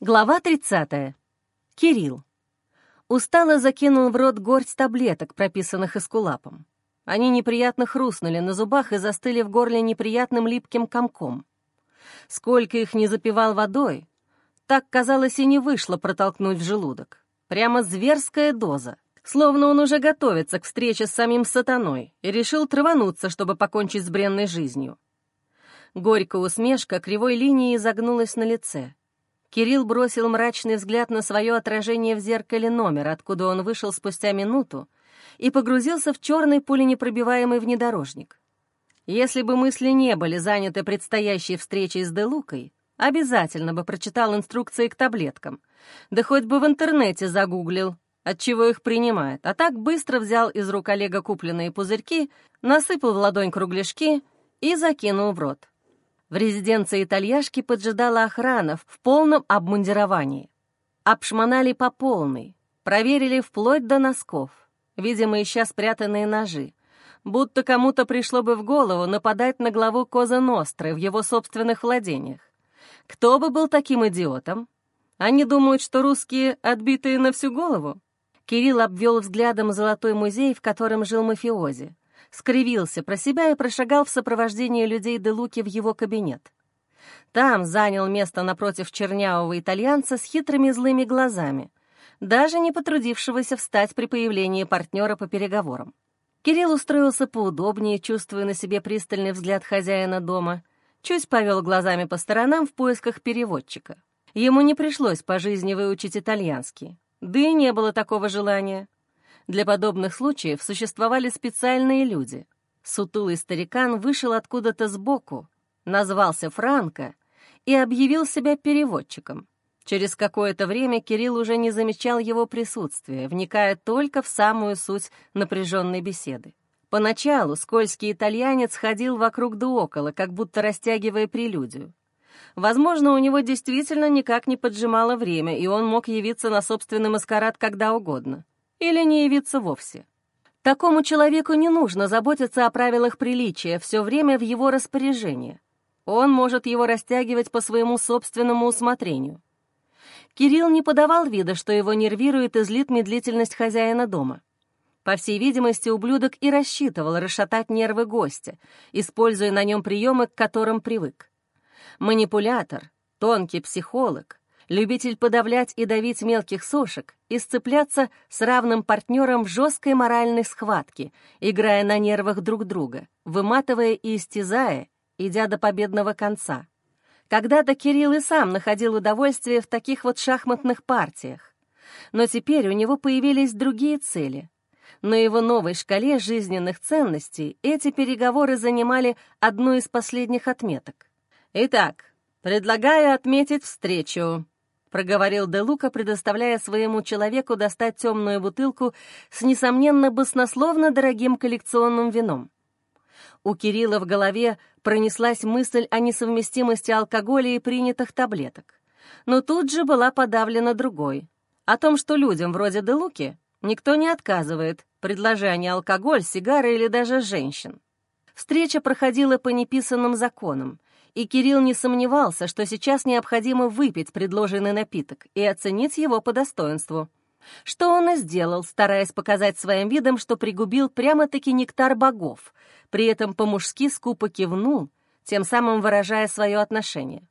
Глава 30. Кирилл. Устало закинул в рот горсть таблеток, прописанных эскулапом. Они неприятно хрустнули на зубах и застыли в горле неприятным липким комком. Сколько их не запивал водой, так, казалось, и не вышло протолкнуть в желудок. Прямо зверская доза. Словно он уже готовится к встрече с самим сатаной и решил травануться, чтобы покончить с бренной жизнью. Горькая усмешка кривой линией изогнулась на лице — Кирилл бросил мрачный взгляд на свое отражение в зеркале номера, откуда он вышел спустя минуту, и погрузился в черный пуленепробиваемый внедорожник. Если бы мысли не были заняты предстоящей встречей с Делукой, обязательно бы прочитал инструкции к таблеткам, да хоть бы в интернете загуглил, от чего их принимает, а так быстро взял из рук Олега купленные пузырьки, насыпал в ладонь кругляшки и закинул в рот. В резиденции итальяшки поджидала охрана в полном обмундировании. Обшмонали по полной, проверили вплоть до носков, видимо, ища спрятанные ножи. Будто кому-то пришло бы в голову нападать на главу Коза Ностры в его собственных владениях. Кто бы был таким идиотом? Они думают, что русские отбитые на всю голову? Кирилл обвел взглядом золотой музей, в котором жил мафиози скривился про себя и прошагал в сопровождении людей де Луки в его кабинет. Там занял место напротив чернявого итальянца с хитрыми злыми глазами, даже не потрудившегося встать при появлении партнера по переговорам. Кирилл устроился поудобнее, чувствуя на себе пристальный взгляд хозяина дома, чуть повел глазами по сторонам в поисках переводчика. Ему не пришлось по жизни выучить итальянский, да и не было такого желания. Для подобных случаев существовали специальные люди. Сутулый старикан вышел откуда-то сбоку, назвался Франко и объявил себя переводчиком. Через какое-то время Кирилл уже не замечал его присутствия, вникая только в самую суть напряженной беседы. Поначалу скользкий итальянец ходил вокруг да около, как будто растягивая прелюдию. Возможно, у него действительно никак не поджимало время, и он мог явиться на собственный маскарад когда угодно или не явиться вовсе. Такому человеку не нужно заботиться о правилах приличия все время в его распоряжении. Он может его растягивать по своему собственному усмотрению. Кирилл не подавал вида, что его нервирует и злит медлительность хозяина дома. По всей видимости, ублюдок и рассчитывал расшатать нервы гостя, используя на нем приемы, к которым привык. Манипулятор, тонкий психолог, любитель подавлять и давить мелких сошек и сцепляться с равным партнером в жесткой моральной схватке, играя на нервах друг друга, выматывая и истязая, идя до победного конца. Когда-то Кирилл и сам находил удовольствие в таких вот шахматных партиях. Но теперь у него появились другие цели. На его новой шкале жизненных ценностей эти переговоры занимали одну из последних отметок. «Итак, предлагаю отметить встречу», — проговорил Де Лука, предоставляя своему человеку достать темную бутылку с, несомненно, баснословно дорогим коллекционным вином. У Кирилла в голове пронеслась мысль о несовместимости алкоголя и принятых таблеток. Но тут же была подавлена другой. О том, что людям вроде Де Луки никто не отказывает, предложи они алкоголь, сигары или даже женщин. Встреча проходила по неписанным законам, и Кирилл не сомневался, что сейчас необходимо выпить предложенный напиток и оценить его по достоинству. Что он и сделал, стараясь показать своим видом, что пригубил прямо-таки нектар богов, при этом по-мужски скупо кивнул, тем самым выражая свое отношение.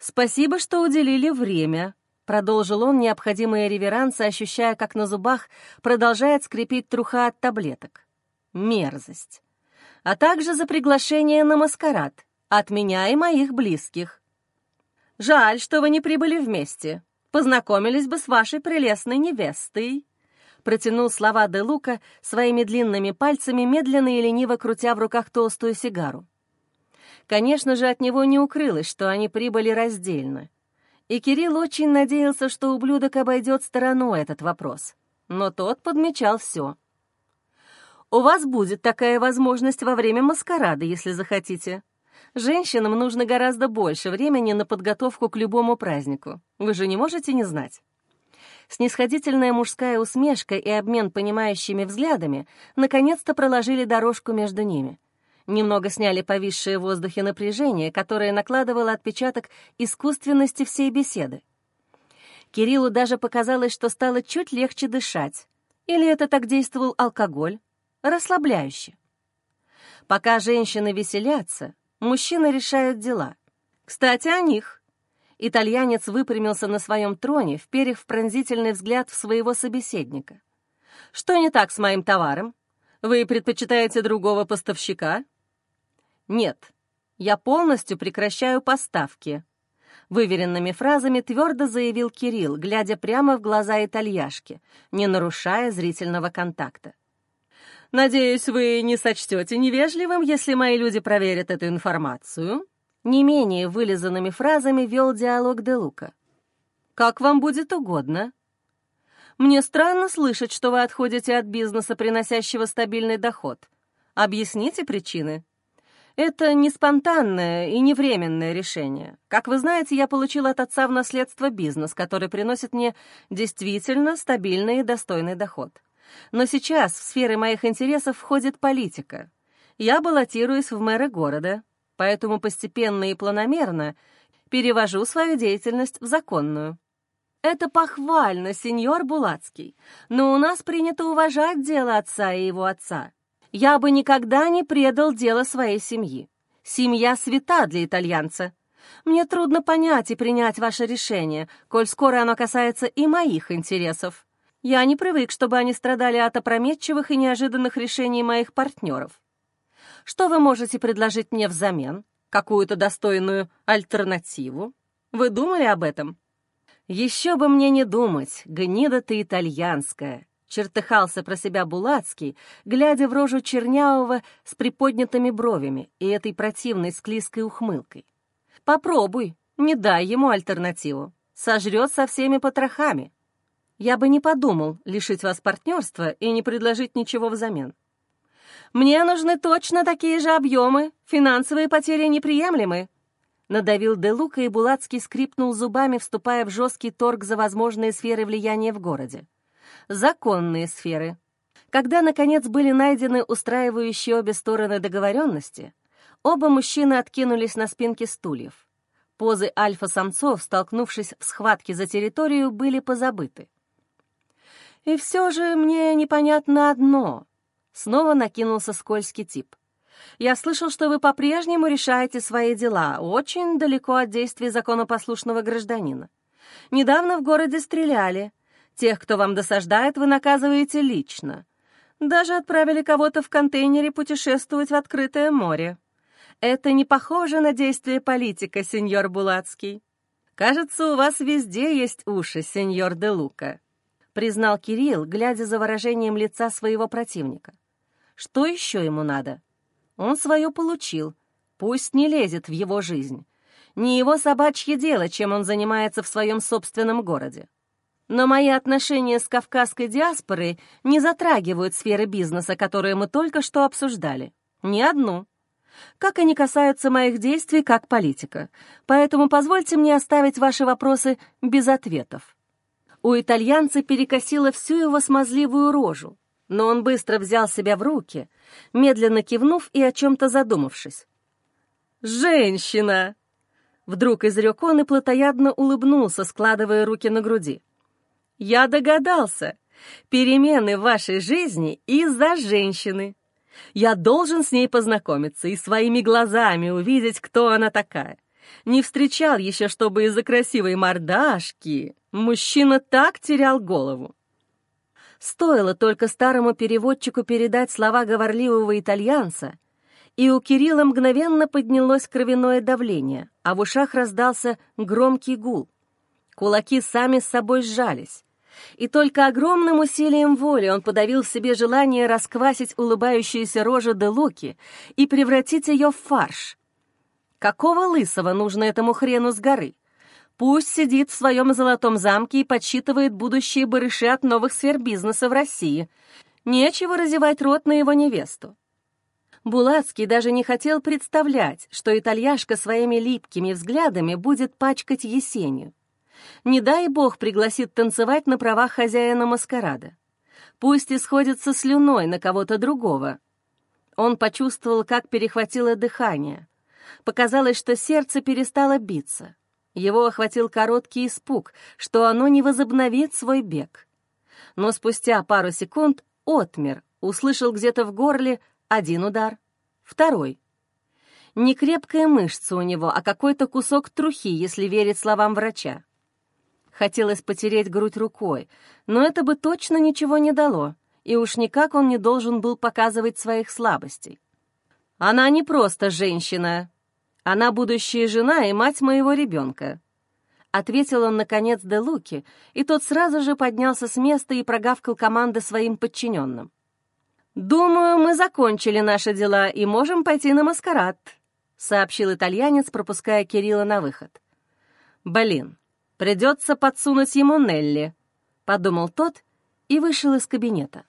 «Спасибо, что уделили время», — продолжил он необходимые реверансы, ощущая, как на зубах продолжает скрипеть труха от таблеток. Мерзость. А также за приглашение на маскарад — от меня и моих близких. Жаль, что вы не прибыли вместе. Познакомились бы с вашей прелестной невестой. Протянул слова де Лука своими длинными пальцами, медленно и лениво крутя в руках толстую сигару. Конечно же, от него не укрылось, что они прибыли раздельно. И Кирилл очень надеялся, что ублюдок обойдет стороной этот вопрос. Но тот подмечал все. «У вас будет такая возможность во время маскарада, если захотите», Женщинам нужно гораздо больше времени на подготовку к любому празднику. Вы же не можете не знать. Снисходительная мужская усмешка и обмен понимающими взглядами наконец-то проложили дорожку между ними. Немного сняли повисшее в воздухе напряжение, которое накладывало отпечаток искусственности всей беседы. Кириллу даже показалось, что стало чуть легче дышать. Или это так действовал алкоголь? Расслабляюще. Пока женщины веселятся, мужчины решают дела. Кстати, о них. Итальянец выпрямился на своем троне, вперев пронзительный взгляд в своего собеседника. «Что не так с моим товаром? Вы предпочитаете другого поставщика?» «Нет, я полностью прекращаю поставки», Выверенными фразами твердо заявил Кирилл, глядя прямо в глаза итальяшки, не нарушая зрительного контакта. «Надеюсь, вы не сочтете невежливым, если мои люди проверят эту информацию?» Не менее вылизанными фразами вел диалог Де Лука. «Как вам будет угодно», мне странно слышать, что вы отходите от бизнеса, приносящего стабильный доход. Объясните причины. Это не спонтанное и не временное решение. Как вы знаете, я получил от отца в наследство бизнес, который приносит мне действительно стабильный и достойный доход. Но сейчас в сферы моих интересов входит политика. Я баллотируюсь в мэры города, поэтому постепенно и планомерно перевожу свою деятельность в законную. Это похвально, сеньор Булацкий, но у нас принято уважать дело отца и его отца. Я бы никогда не предал дело своей семьи. Семья свята для итальянца. Мне трудно понять и принять ваше решение, коль скоро оно касается и моих интересов. Я не привык, чтобы они страдали от опрометчивых и неожиданных решений моих партнеров. Что вы можете предложить мне взамен? Какую-то достойную альтернативу? Вы думали об этом? Еще бы мне не думать, гнида ты итальянская. Чертыхался про себя Булацкий, глядя в рожу Чернявого с приподнятыми бровями и этой противной склизкой ухмылкой. «Попробуй, не дай ему альтернативу. Сожрет со всеми потрохами. Я бы не подумал лишить вас партнерства и не предложить ничего взамен. Мне нужны точно такие же объемы, финансовые потери неприемлемы», надавил Де Лука, и Булацкий скрипнул зубами, вступая в жесткий торг за возможные сферы влияния в городе законные сферы. Когда, наконец, были найдены устраивающие обе стороны договоренности, оба мужчины откинулись на спинки стульев. Позы альфа-самцов, столкнувшись в схватке за территорию, были позабыты. «И все же мне непонятно одно», — снова накинулся скользкий тип. «Я слышал, что вы по-прежнему решаете свои дела, очень далеко от действий законопослушного гражданина. Недавно в городе стреляли, Тех, кто вам досаждает, вы наказываете лично. Даже отправили кого-то в контейнере путешествовать в открытое море. Это не похоже на действие политика, сеньор Булацкий. Кажется, у вас везде есть уши, сеньор де Лука», — признал Кирилл, глядя за выражением лица своего противника. «Что еще ему надо? Он свое получил. Пусть не лезет в его жизнь. Не его собачье дело, чем он занимается в своем собственном городе. Но мои отношения с кавказской диаспорой не затрагивают сферы бизнеса, которые мы только что обсуждали. Ни одну. Как и не касаются моих действий как политика. Поэтому позвольте мне оставить ваши вопросы без ответов. У итальянца перекосило всю его смазливую рожу, но он быстро взял себя в руки, медленно кивнув и о чем-то задумавшись. «Женщина!» Вдруг изрек он и плотоядно улыбнулся, складывая руки на груди. Я догадался. Перемены в вашей жизни из-за женщины. Я должен с ней познакомиться и своими глазами увидеть, кто она такая. Не встречал еще, чтобы из-за красивой мордашки мужчина так терял голову. Стоило только старому переводчику передать слова говорливого итальянца, и у Кирилла мгновенно поднялось кровяное давление, а в ушах раздался громкий гул. Кулаки сами с собой сжались и только огромным усилием воли он подавил в себе желание расквасить улыбающуюся рожу де Луки и превратить ее в фарш. Какого лысого нужно этому хрену с горы? Пусть сидит в своем золотом замке и подсчитывает будущие барыши от новых сфер бизнеса в России. Нечего разевать рот на его невесту. Булацкий даже не хотел представлять, что итальяшка своими липкими взглядами будет пачкать Есению. Не дай бог пригласит танцевать на правах хозяина маскарада. Пусть исходит со слюной на кого-то другого. Он почувствовал, как перехватило дыхание. Показалось, что сердце перестало биться. Его охватил короткий испуг, что оно не возобновит свой бег. Но спустя пару секунд отмер, услышал где-то в горле один удар, второй. Не крепкая мышца у него, а какой-то кусок трухи, если верить словам врача. Хотелось потереть грудь рукой, но это бы точно ничего не дало, и уж никак он не должен был показывать своих слабостей. Она не просто женщина, она будущая жена и мать моего ребенка. Ответил он, наконец, Де Луки, и тот сразу же поднялся с места и прогавкал команды своим подчиненным. «Думаю, мы закончили наши дела и можем пойти на маскарад», — сообщил итальянец, пропуская Кирилла на выход. «Блин, придется подсунуть ему Нелли», — подумал тот и вышел из кабинета.